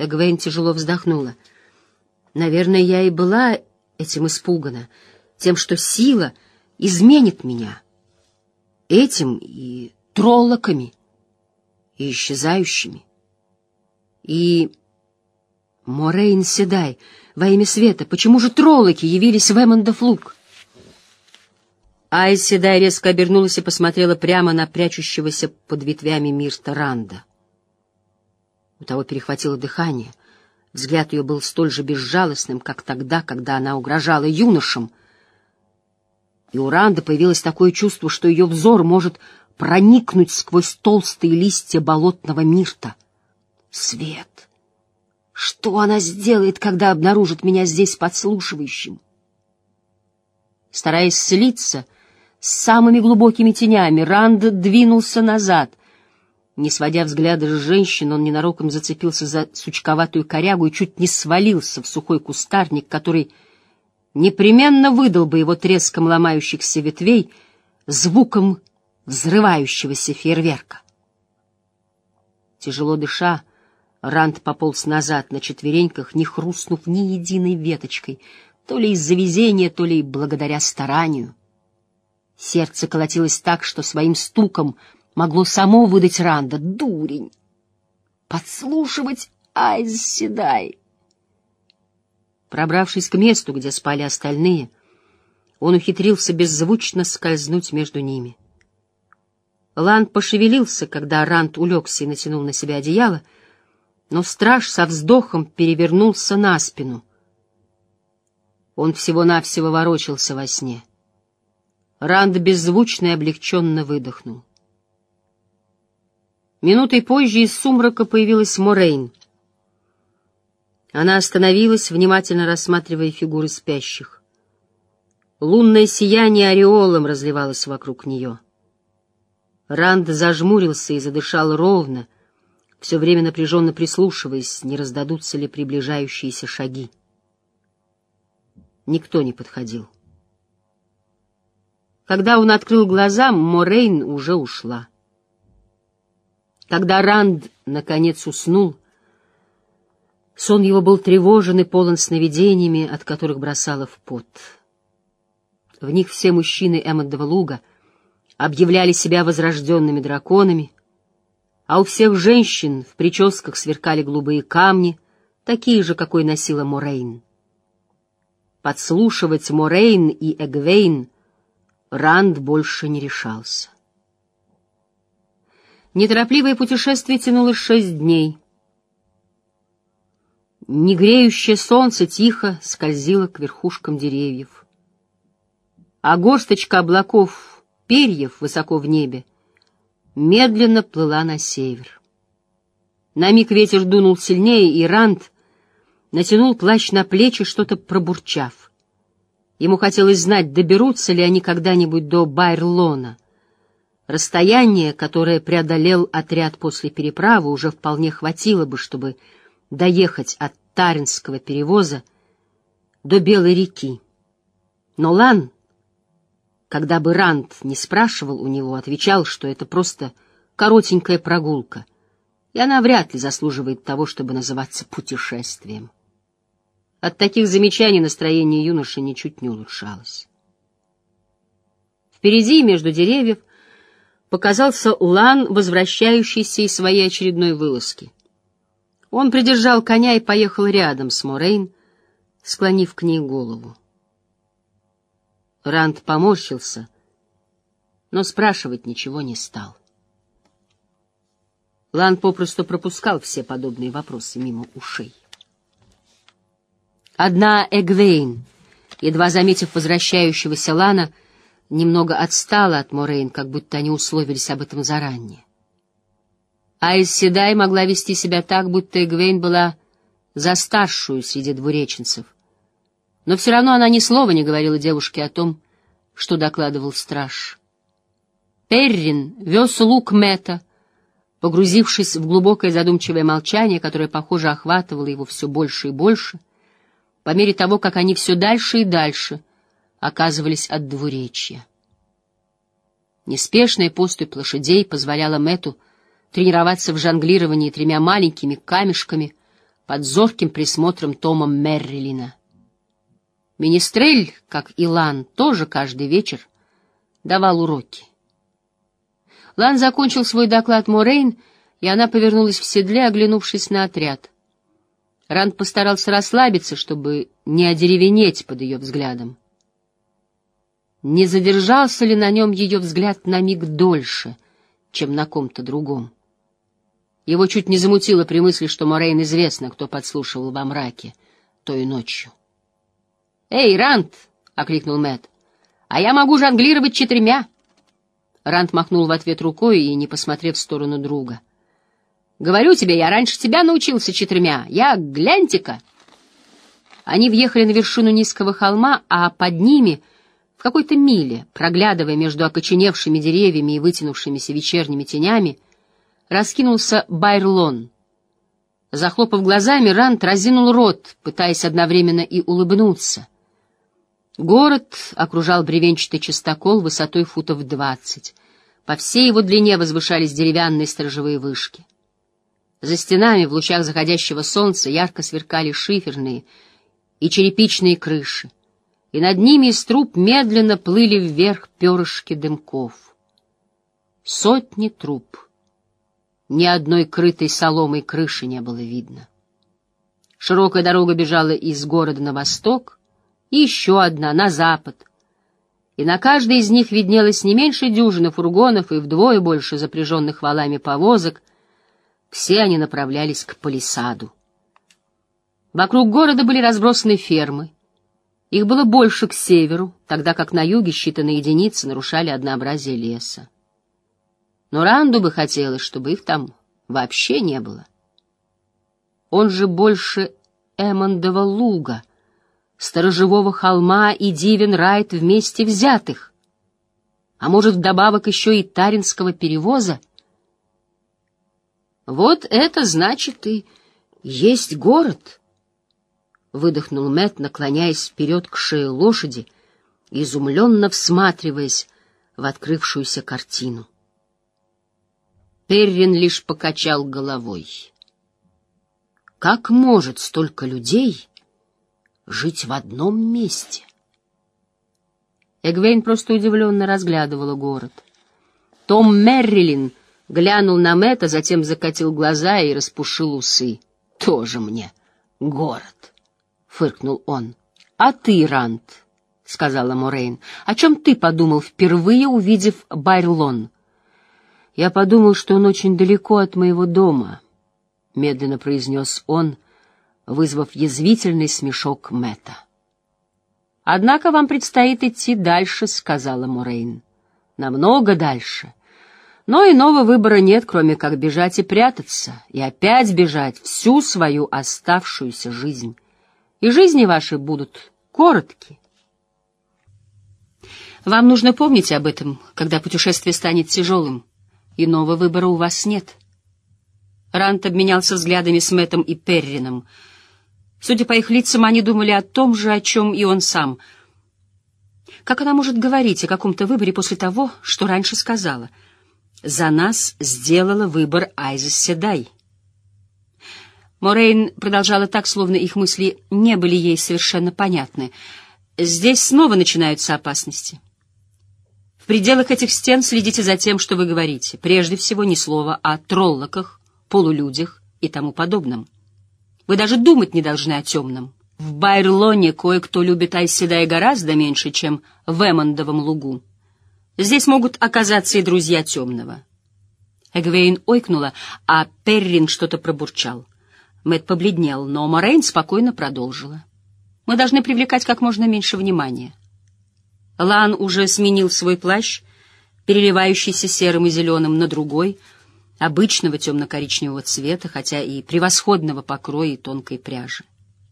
Эгвейн тяжело вздохнула. Наверное, я и была этим испугана, тем, что сила изменит меня. Этим и троллоками, и исчезающими. И... Морейн Седай, во имя света, почему же троллоки явились в Эммондов луг? Айс Седай резко обернулась и посмотрела прямо на прячущегося под ветвями Мирта Ранда. У того перехватило дыхание. Взгляд ее был столь же безжалостным, как тогда, когда она угрожала юношам. И у Ранда появилось такое чувство, что ее взор может проникнуть сквозь толстые листья болотного мирта. Свет! Что она сделает, когда обнаружит меня здесь подслушивающим? Стараясь слиться с самыми глубокими тенями, Ранд двинулся назад. Не сводя взгляда с женщин, он ненароком зацепился за сучковатую корягу и чуть не свалился в сухой кустарник, который непременно выдал бы его треском ломающихся ветвей, звуком взрывающегося фейерверка. Тяжело дыша, Ранд пополз назад на четвереньках, не хрустнув ни единой веточкой, то ли из-за везения, то ли благодаря старанию. Сердце колотилось так, что своим стуком могло само выдать Ранда. Дурень! Подслушивать Айз Седай! Пробравшись к месту, где спали остальные, он ухитрился беззвучно скользнуть между ними. Ланд пошевелился, когда Ранд улегся и натянул на себя одеяло, но страж со вздохом перевернулся на спину. Он всего-навсего ворочался во сне. Ранд беззвучно и облегченно выдохнул. Минутой позже из сумрака появилась Морейн. Она остановилась, внимательно рассматривая фигуры спящих. Лунное сияние ореолом разливалось вокруг нее. Ранд зажмурился и задышал ровно — все время напряженно прислушиваясь, не раздадутся ли приближающиеся шаги. Никто не подходил. Когда он открыл глаза, Морейн уже ушла. Когда Ранд, наконец, уснул, сон его был тревожен и полон сновидениями, от которых бросало в пот. В них все мужчины Эммондова луга объявляли себя возрожденными драконами — а у всех женщин в прическах сверкали голубые камни, такие же, какой носила Морейн. Подслушивать Морейн и Эгвейн Ранд больше не решался. Неторопливое путешествие тянулось шесть дней. Негреющее солнце тихо скользило к верхушкам деревьев. А горсточка облаков, перьев высоко в небе, медленно плыла на север. На миг ветер дунул сильнее, и Ранд натянул плащ на плечи, что-то пробурчав. Ему хотелось знать, доберутся ли они когда-нибудь до Байрлона. Расстояние, которое преодолел отряд после переправы, уже вполне хватило бы, чтобы доехать от Таринского перевоза до Белой реки. Но Лан когда бы Ранд не спрашивал у него, отвечал, что это просто коротенькая прогулка, и она вряд ли заслуживает того, чтобы называться путешествием. От таких замечаний настроение юноши ничуть не улучшалось. Впереди, между деревьев, показался Лан, возвращающийся из своей очередной вылазки. Он придержал коня и поехал рядом с Морейн, склонив к ней голову. Ранд поморщился, но спрашивать ничего не стал. Лан попросту пропускал все подобные вопросы мимо ушей. Одна Эгвейн, едва заметив возвращающегося Лана, немного отстала от Морейн, как будто они условились об этом заранее. Айс Седай могла вести себя так, будто Эгвейн была за старшую среди двуреченцев — но все равно она ни слова не говорила девушке о том, что докладывал страж. Перрин вез лук Мэтта, погрузившись в глубокое задумчивое молчание, которое, похоже, охватывало его все больше и больше, по мере того, как они все дальше и дальше оказывались от двуречья. Неспешная поступь лошадей позволяла Мэту тренироваться в жонглировании тремя маленькими камешками — под зорким присмотром Тома Меррилина. Министрель, как и Лан, тоже каждый вечер давал уроки. Лан закончил свой доклад Морейн, и она повернулась в седле, оглянувшись на отряд. Ранд постарался расслабиться, чтобы не одеревенеть под ее взглядом. Не задержался ли на нем ее взгляд на миг дольше, чем на ком-то другом? Его чуть не замутило при мысли, что Морейн известно, кто подслушивал во мраке той ночью. «Эй, Рант!» — окликнул Мэт. «А я могу жонглировать четырьмя!» Рант махнул в ответ рукой и не посмотрев в сторону друга. «Говорю тебе, я раньше тебя научился четырьмя. Я, гляньте-ка!» Они въехали на вершину низкого холма, а под ними, в какой-то миле, проглядывая между окоченевшими деревьями и вытянувшимися вечерними тенями, раскинулся Байрлон. Захлопав глазами, Рант разинул рот, пытаясь одновременно и улыбнуться. Город окружал бревенчатый частокол высотой футов двадцать. По всей его длине возвышались деревянные сторожевые вышки. За стенами в лучах заходящего солнца ярко сверкали шиферные и черепичные крыши, и над ними из труб медленно плыли вверх перышки дымков. Сотни труб. Ни одной крытой соломой крыши не было видно. Широкая дорога бежала из города на восток, и еще одна на запад. И на каждой из них виднелось не меньше дюжины фургонов и вдвое больше запряженных валами повозок. Все они направлялись к палисаду. Вокруг города были разбросаны фермы. Их было больше к северу, тогда как на юге считанные единицы нарушали однообразие леса. Но Ранду бы хотелось, чтобы их там вообще не было. Он же больше Эммондова луга — сторожевого холма и Дивен Райт вместе взятых, а может, вдобавок еще и Таринского перевоза. Вот это значит и есть город, — выдохнул Мэт, наклоняясь вперед к шее лошади, изумленно всматриваясь в открывшуюся картину. Перрин лишь покачал головой. Как может столько людей жить в одном месте. Эгвейн просто удивленно разглядывала город. Том Меррилин глянул на Мэтта, затем закатил глаза и распушил усы. «Тоже мне город!» — фыркнул он. «А ты, Рант?» — сказала Морейн. «О чем ты подумал, впервые увидев Байрлон?» «Я подумал, что он очень далеко от моего дома», — медленно произнес он, — вызвав язвительный смешок Мэтта. «Однако вам предстоит идти дальше», — сказала Морейн. «Намного дальше. Но иного выбора нет, кроме как бежать и прятаться, и опять бежать всю свою оставшуюся жизнь. И жизни ваши будут короткие. Вам нужно помнить об этом, когда путешествие станет тяжелым. Иного выбора у вас нет». Рант обменялся взглядами с Мэттом и Перрином — Судя по их лицам, они думали о том же, о чем и он сам. Как она может говорить о каком-то выборе после того, что раньше сказала? «За нас сделала выбор Айза Седай». Морейн продолжала так, словно их мысли не были ей совершенно понятны. «Здесь снова начинаются опасности». В пределах этих стен следите за тем, что вы говорите. Прежде всего, ни слова о троллоках, полулюдях и тому подобном. Вы даже думать не должны о темном. В Байрлоне кое-кто любит Айседай гораздо меньше, чем в Эммондовом лугу. Здесь могут оказаться и друзья темного. Эгвейн ойкнула, а Перрин что-то пробурчал. Мэт побледнел, но Морейн спокойно продолжила. Мы должны привлекать как можно меньше внимания. Лан уже сменил свой плащ, переливающийся серым и зеленым, на другой — обычного темно-коричневого цвета, хотя и превосходного покроя и тонкой пряжи.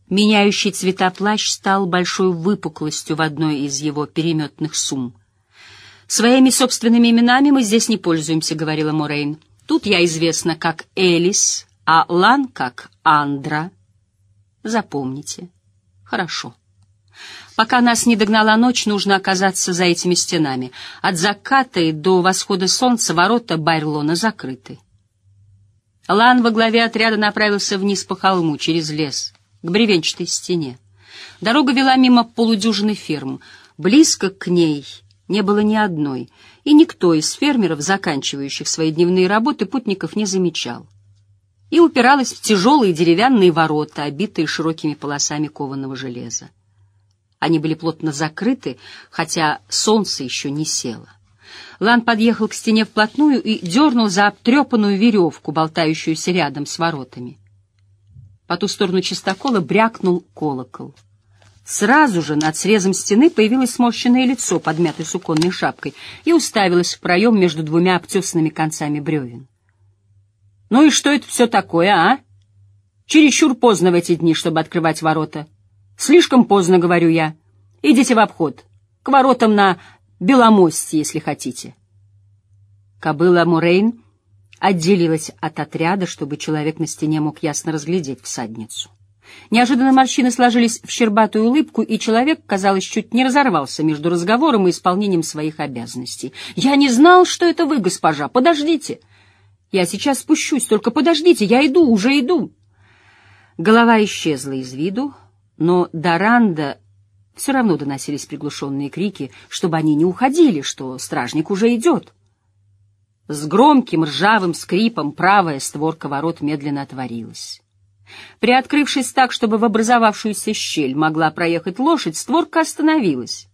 Меняющий цвета плащ стал большой выпуклостью в одной из его переметных сумм. «Своими собственными именами мы здесь не пользуемся», — говорила Морейн. «Тут я известна как Элис, а Лан как Андра. Запомните. Хорошо. Пока нас не догнала ночь, нужно оказаться за этими стенами. От заката и до восхода солнца ворота Байрлона закрыты. Лан во главе отряда направился вниз по холму, через лес, к бревенчатой стене. Дорога вела мимо полудюжины ферм. Близко к ней не было ни одной, и никто из фермеров, заканчивающих свои дневные работы, путников не замечал. И упиралась в тяжелые деревянные ворота, обитые широкими полосами кованого железа. Они были плотно закрыты, хотя солнце еще не село. Лан подъехал к стене вплотную и дернул за обтрепанную веревку, болтающуюся рядом с воротами. По ту сторону чистокола брякнул колокол. Сразу же над срезом стены появилось сморщенное лицо, подмятой суконной шапкой, и уставилось в проем между двумя обтесанными концами бревен. — Ну и что это все такое, а? Чересчур поздно в эти дни, чтобы открывать ворота. Слишком поздно, говорю я. Идите в обход. К воротам на Беломосте, если хотите. Кобыла Мурейн отделилась от отряда, чтобы человек на стене мог ясно разглядеть всадницу. Неожиданно морщины сложились в щербатую улыбку, и человек, казалось, чуть не разорвался между разговором и исполнением своих обязанностей. «Я не знал, что это вы, госпожа. Подождите. Я сейчас спущусь, только подождите. Я иду, уже иду». Голова исчезла из виду, но до Ранда все равно доносились приглушенные крики, чтобы они не уходили, что стражник уже идет. С громким ржавым скрипом правая створка ворот медленно отворилась. Приоткрывшись так, чтобы в образовавшуюся щель могла проехать лошадь, створка остановилась.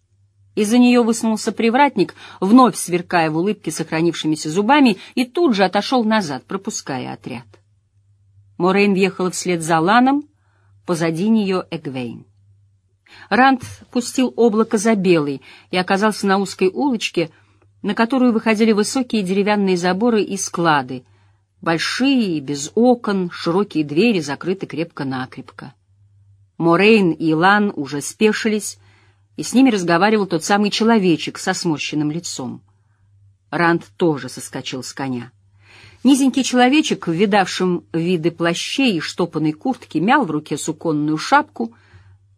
Из-за нее высунулся привратник, вновь сверкая в улыбке сохранившимися зубами, и тут же отошел назад, пропуская отряд. Морейн въехала вслед за Ланом, позади нее Эгвейн. Ранд пустил облако за белый и оказался на узкой улочке, на которую выходили высокие деревянные заборы и склады, большие, без окон, широкие двери закрыты крепко-накрепко. Морейн и Лан уже спешились, и с ними разговаривал тот самый человечек со сморщенным лицом. Ранд тоже соскочил с коня. Низенький человечек, в видавшем виды плащей и штопанной куртки, мял в руке суконную шапку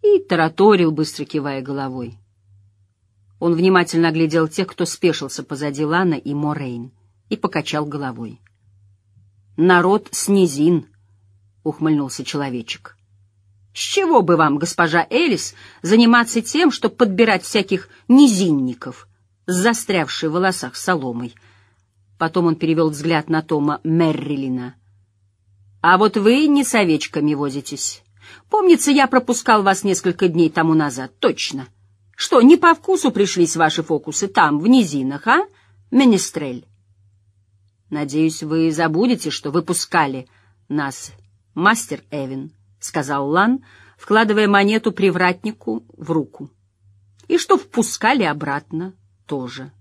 и тараторил, быстро кивая головой. Он внимательно оглядел тех, кто спешился позади Лана и Морейн, и покачал головой. «Народ с низин», — ухмыльнулся человечек. «С чего бы вам, госпожа Элис, заниматься тем, чтобы подбирать всяких низинников с застрявшей в волосах соломой?» Потом он перевел взгляд на Тома Меррилина. «А вот вы не с овечками возитесь. Помнится, я пропускал вас несколько дней тому назад, точно. Что, не по вкусу пришлись ваши фокусы там, в низинах, а, Менестрель?» «Надеюсь, вы забудете, что выпускали нас, мастер Эвин», — сказал Лан, вкладывая монету привратнику в руку. «И что впускали обратно тоже».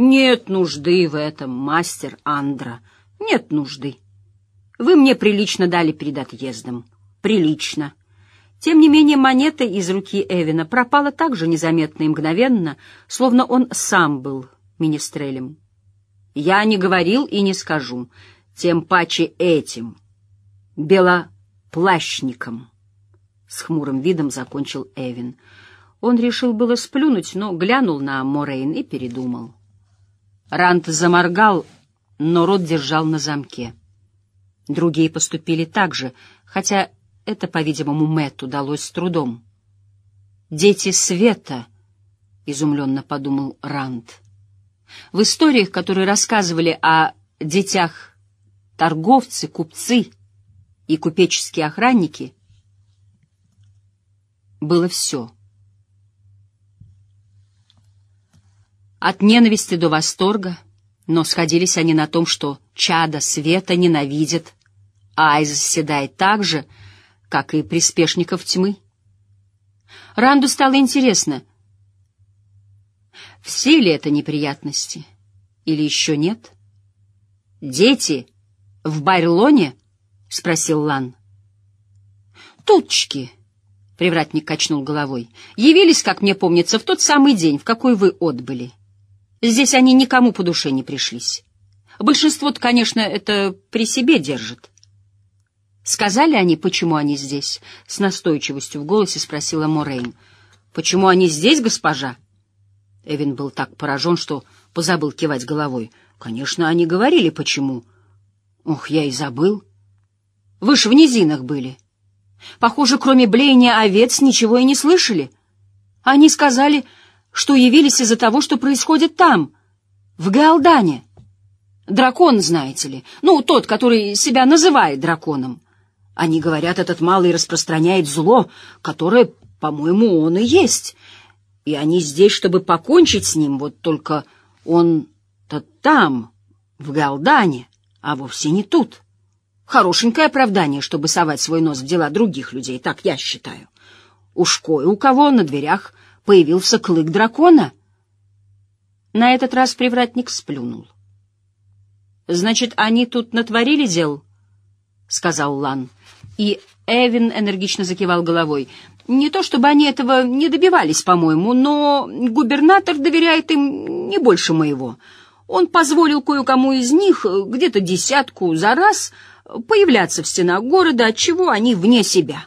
Нет нужды в этом, мастер Андра, нет нужды. Вы мне прилично дали перед отъездом. Прилично. Тем не менее, монета из руки Эвина пропала так же незаметно и мгновенно, словно он сам был министрелем. Я не говорил и не скажу, тем паче этим, белоплащником. С хмурым видом закончил Эвин. Он решил было сплюнуть, но глянул на Морейн и передумал. Рант заморгал, но рот держал на замке. Другие поступили так же, хотя это, по-видимому, Мэтту удалось с трудом. «Дети света», — изумленно подумал Рант. В историях, которые рассказывали о детях торговцы, купцы и купеческие охранники, было все — От ненависти до восторга, но сходились они на том, что чада света ненавидят, а Айз седает так же, как и приспешников тьмы. Ранду стало интересно, все ли это неприятности или еще нет? «Дети в Байрлоне?» — спросил Лан. «Тутчки», — привратник качнул головой, — «явились, как мне помнится, в тот самый день, в какой вы отбыли». Здесь они никому по душе не пришлись. Большинство-то, конечно, это при себе держит. Сказали они, почему они здесь? С настойчивостью в голосе спросила Морейн. Почему они здесь, госпожа? Эвин был так поражен, что позабыл кивать головой. Конечно, они говорили, почему. Ох, я и забыл. Вы ж в низинах были. Похоже, кроме блеяния овец ничего и не слышали. Они сказали, что явились из-за того, что происходит там, в Галдане. Дракон, знаете ли, ну, тот, который себя называет драконом. Они говорят, этот малый распространяет зло, которое, по-моему, он и есть. И они здесь, чтобы покончить с ним, вот только он-то там, в Галдане, а вовсе не тут. Хорошенькое оправдание, чтобы совать свой нос в дела других людей, так я считаю. Уж кое у кого на дверях появился клык дракона. На этот раз привратник сплюнул. «Значит, они тут натворили дел?» — сказал Лан. И Эвин энергично закивал головой. «Не то чтобы они этого не добивались, по-моему, но губернатор доверяет им не больше моего. Он позволил кое-кому из них, где-то десятку за раз, появляться в стенах города, отчего они вне себя.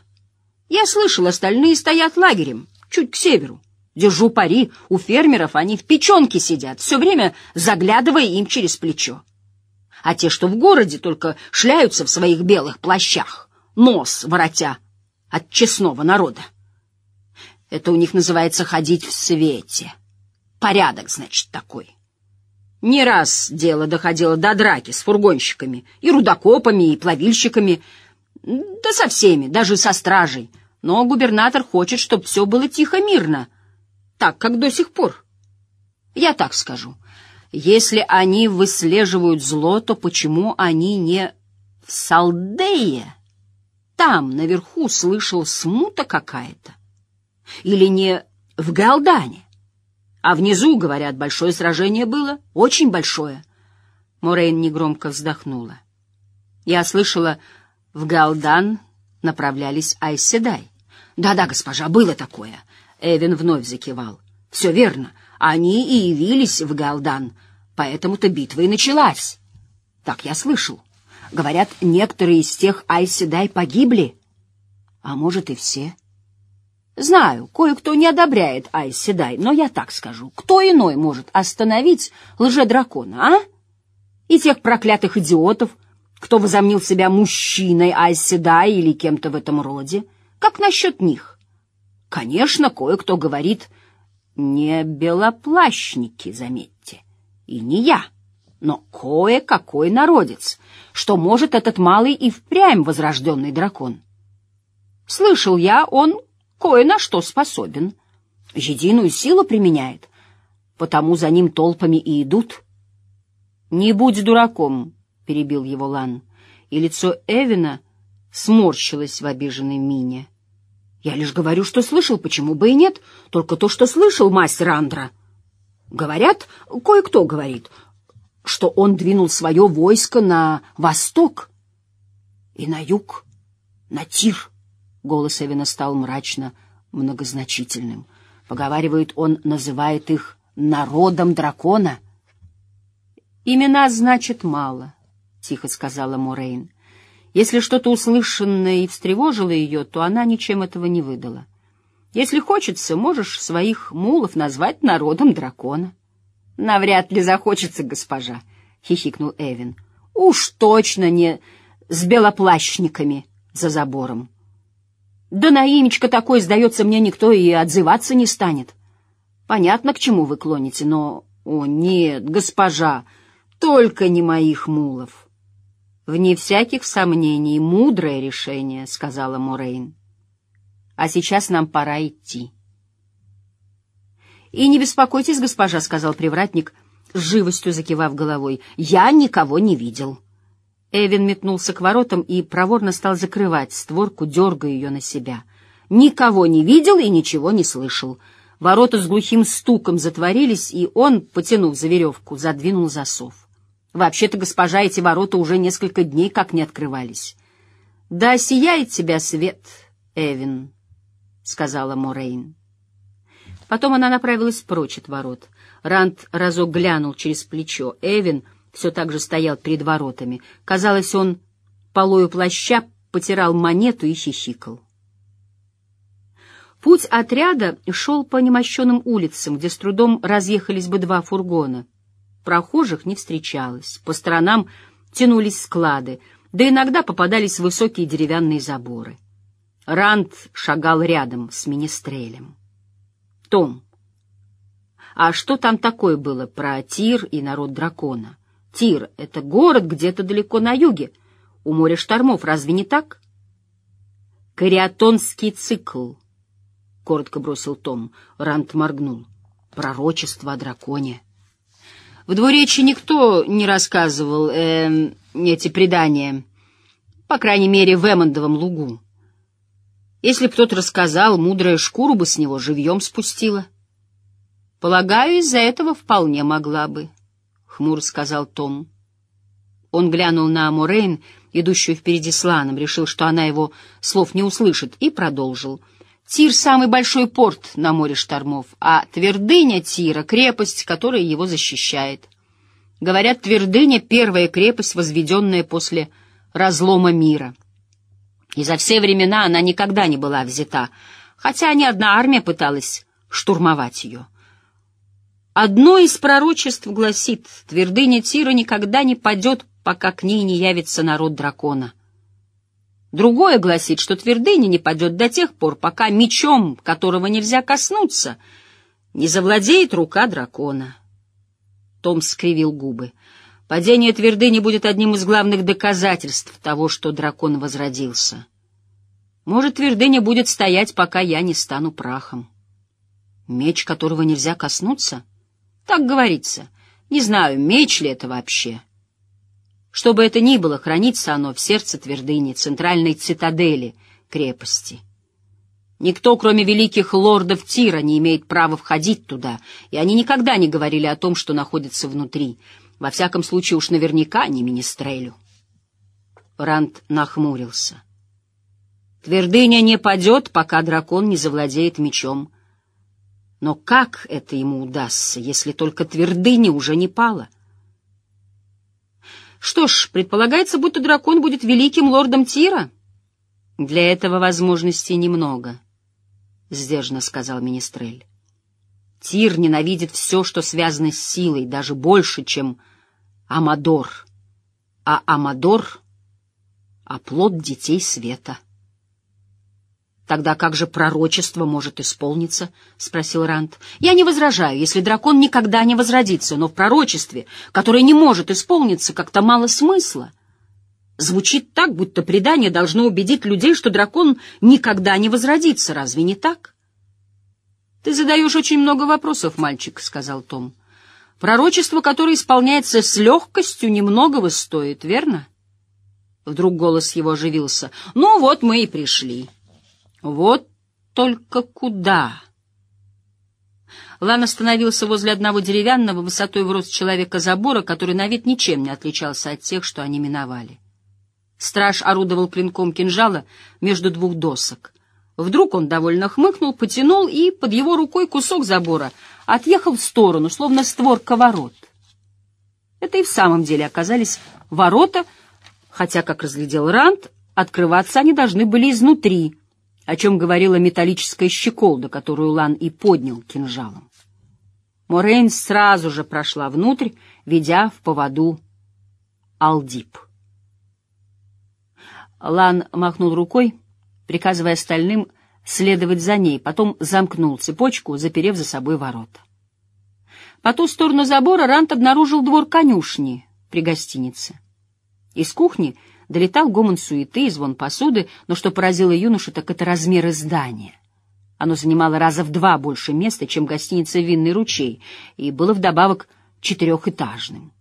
Я слышал, остальные стоят лагерем, чуть к северу. Держу пари, у фермеров они в печенке сидят, все время заглядывая им через плечо. А те, что в городе, только шляются в своих белых плащах, нос воротя от честного народа. Это у них называется ходить в свете. Порядок, значит, такой. Не раз дело доходило до драки с фургонщиками, и рудокопами, и плавильщиками, да со всеми, даже со стражей. Но губернатор хочет, чтобы все было тихо-мирно — так, как до сих пор. Я так скажу. Если они выслеживают зло, то почему они не в Салдее? Там, наверху, слышал смута какая-то. Или не в Галдане? А внизу, говорят, большое сражение было, очень большое. Морейн негромко вздохнула. Я слышала, в Галдан направлялись Айседай. Да-да, госпожа, было такое. Эвен вновь закивал. «Все верно. Они и явились в Галдан, поэтому-то битва и началась. Так я слышал. Говорят, некоторые из тех Айседай погибли. А может, и все. Знаю, кое-кто не одобряет Айседай, но я так скажу. Кто иной может остановить лже-дракона, а? И тех проклятых идиотов, кто возомнил себя мужчиной Айседай или кем-то в этом роде. Как насчет них? Конечно, кое-кто говорит, не белоплащники, заметьте, и не я, но кое-какой народец, что может этот малый и впрямь возрожденный дракон. Слышал я, он кое на что способен, единую силу применяет, потому за ним толпами и идут. — Не будь дураком, — перебил его Лан, и лицо Эвина сморщилось в обиженной мине. Я лишь говорю, что слышал, почему бы и нет, только то, что слышал мастер Андра. Говорят, кое-кто говорит, что он двинул свое войско на восток и на юг, на Тир. Голос Эвина стал мрачно многозначительным. Поговаривает, он называет их народом дракона. «Имена значит мало», — тихо сказала Морейн. Если что-то услышанное и встревожило ее, то она ничем этого не выдала. Если хочется, можешь своих мулов назвать народом дракона. — Навряд ли захочется, госпожа, — хихикнул Эвин. — Уж точно не с белоплащниками за забором. Да на имечко такое, сдается мне, никто и отзываться не станет. Понятно, к чему вы клоните, но... О, нет, госпожа, только не моих мулов. «Вне всяких сомнений, мудрое решение», — сказала Морейн. «А сейчас нам пора идти». «И не беспокойтесь, госпожа», — сказал привратник, живостью закивав головой. «Я никого не видел». Эвин метнулся к воротам и проворно стал закрывать створку, дергая ее на себя. Никого не видел и ничего не слышал. Ворота с глухим стуком затворились, и он, потянув за веревку, задвинул засов. Вообще-то, госпожа, эти ворота уже несколько дней как не открывались. — Да сияет тебя свет, Эвин, — сказала Морейн. Потом она направилась прочь от ворот. Ранд разок глянул через плечо. Эвин все так же стоял перед воротами. Казалось, он полою плаща потирал монету и хихикал. Путь отряда шел по немощенным улицам, где с трудом разъехались бы два фургона. Прохожих не встречалось. По сторонам тянулись склады, да иногда попадались высокие деревянные заборы. Ранд шагал рядом с министрелем. «Том, а что там такое было про Тир и народ дракона? Тир — это город где-то далеко на юге, у моря штормов, разве не так?» «Кариатонский цикл», — коротко бросил Том. Ранд моргнул. «Пророчество о драконе». В двуречи никто не рассказывал э, эти предания, по крайней мере, в Эммондовом лугу. Если б кто-то рассказал, мудрая шкуру бы с него живьем спустила. Полагаю, из-за этого вполне могла бы, — хмуро сказал Том. Он глянул на Морейн, идущую впереди с Ланом, решил, что она его слов не услышит, и продолжил. Тир — самый большой порт на море штормов, а твердыня Тира — крепость, которая его защищает. Говорят, твердыня — первая крепость, возведенная после разлома мира. И за все времена она никогда не была взята, хотя ни одна армия пыталась штурмовать ее. Одно из пророчеств гласит, твердыня Тира никогда не падет, пока к ней не явится народ дракона. Другое гласит, что твердыня не падет до тех пор, пока мечом, которого нельзя коснуться, не завладеет рука дракона. Том скривил губы. Падение твердыни будет одним из главных доказательств того, что дракон возродился. Может, твердыня будет стоять, пока я не стану прахом. Меч, которого нельзя коснуться? Так говорится. Не знаю, меч ли это вообще. Что бы это ни было, хранится оно в сердце твердыни, центральной цитадели крепости. Никто, кроме великих лордов Тира, не имеет права входить туда, и они никогда не говорили о том, что находится внутри. Во всяком случае, уж наверняка не министрелю. Ранд нахмурился. Твердыня не падет, пока дракон не завладеет мечом. Но как это ему удастся, если только твердыня уже не пала? — что ж, предполагается, будто дракон будет великим лордом Тира. Для этого возможностей немного, — сдержанно сказал Министрель. Тир ненавидит все, что связано с силой, даже больше, чем Амадор. А Амадор — оплот детей света. «Тогда как же пророчество может исполниться?» — спросил Ранд. «Я не возражаю, если дракон никогда не возродится, но в пророчестве, которое не может исполниться, как-то мало смысла. Звучит так, будто предание должно убедить людей, что дракон никогда не возродится. Разве не так?» «Ты задаешь очень много вопросов, мальчик», — сказал Том. «Пророчество, которое исполняется с легкостью, немногого стоит, верно?» Вдруг голос его оживился. «Ну вот мы и пришли». Вот только куда? Лан остановился возле одного деревянного, высотой в рост человека забора, который на вид ничем не отличался от тех, что они миновали. Страж орудовал клинком кинжала между двух досок. Вдруг он довольно хмыкнул, потянул, и под его рукой кусок забора отъехал в сторону, словно створка ворот. Это и в самом деле оказались ворота, хотя, как разглядел Ранд, открываться они должны были изнутри — о чем говорила металлическая щеколда, которую Лан и поднял кинжалом. Морейн сразу же прошла внутрь, ведя в поводу Алдип. Лан махнул рукой, приказывая остальным следовать за ней, потом замкнул цепочку, заперев за собой ворота. По ту сторону забора Рант обнаружил двор конюшни при гостинице. Из кухни — Долетал гомон суеты и звон посуды, но что поразило юношу, так это размеры здания. Оно занимало раза в два больше места, чем гостиница «Винный ручей», и было вдобавок четырехэтажным.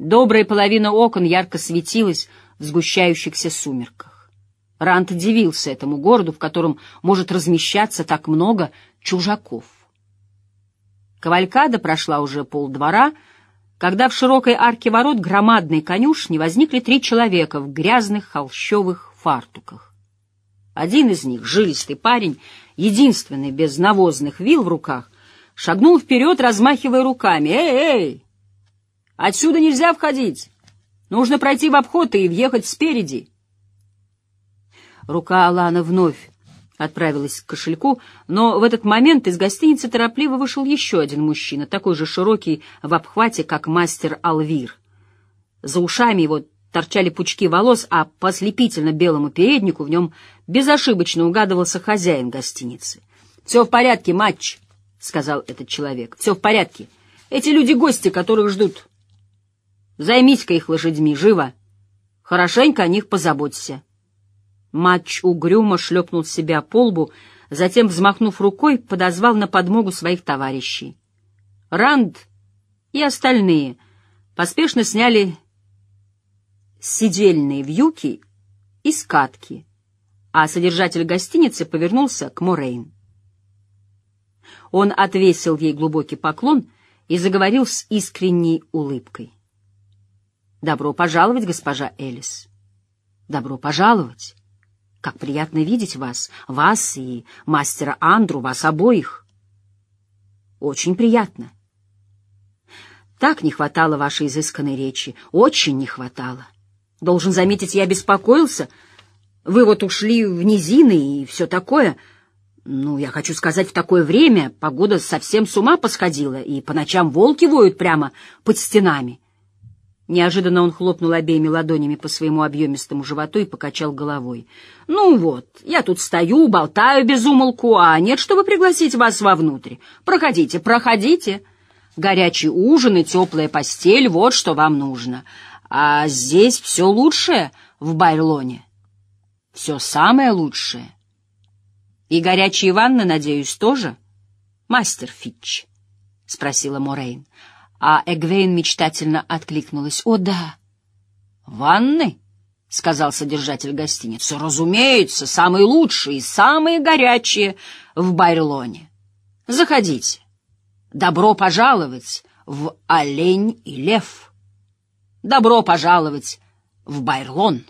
Добрая половина окон ярко светилась в сгущающихся сумерках. Рант удивился этому городу, в котором может размещаться так много чужаков. Кавалькада прошла уже полдвора, когда в широкой арке ворот громадной конюшни возникли три человека в грязных холщовых фартуках. Один из них, жилистый парень, единственный без навозных вил в руках, шагнул вперед, размахивая руками. «Эй, эй! Отсюда нельзя входить! Нужно пройти в обход и въехать спереди!» Рука Алана вновь отправилась к кошельку, но в этот момент из гостиницы торопливо вышел еще один мужчина, такой же широкий в обхвате, как мастер Алвир. За ушами его торчали пучки волос, а по ослепительно белому переднику в нем безошибочно угадывался хозяин гостиницы. «Все в порядке, матч», — сказал этот человек. «Все в порядке. Эти люди — гости, которых ждут. Займись-ка их лошадьми, живо. Хорошенько о них позаботься». Матч угрюмо шлепнул себя по лбу, затем, взмахнув рукой, подозвал на подмогу своих товарищей. Ранд и остальные поспешно сняли сидельные вьюки и скатки, а содержатель гостиницы повернулся к Морейн. Он отвесил ей глубокий поклон и заговорил с искренней улыбкой. «Добро пожаловать, госпожа Элис. Добро пожаловать. Как приятно видеть вас, вас и мастера Андру, вас обоих. Очень приятно. Так не хватало вашей изысканной речи, очень не хватало. Должен заметить, я беспокоился. Вы вот ушли в низины и все такое. Ну, я хочу сказать, в такое время погода совсем с ума посходила, и по ночам волки воют прямо под стенами. Неожиданно он хлопнул обеими ладонями по своему объемистому животу и покачал головой. «Ну вот, я тут стою, болтаю без умолку, а нет, чтобы пригласить вас вовнутрь. Проходите, проходите. Горячий ужин и теплая постель — вот что вам нужно. А здесь все лучшее в Байрлоне. Все самое лучшее. И горячие ванны, надеюсь, тоже? Мастер Фитч?» — спросила Морейн. А Эгвейн мечтательно откликнулась. «О, да!» «Ванны?» — сказал содержатель гостиницы. «Разумеется, самые лучшие и самые горячие в Байрлоне. Заходите. Добро пожаловать в Олень и Лев. Добро пожаловать в Байрлон».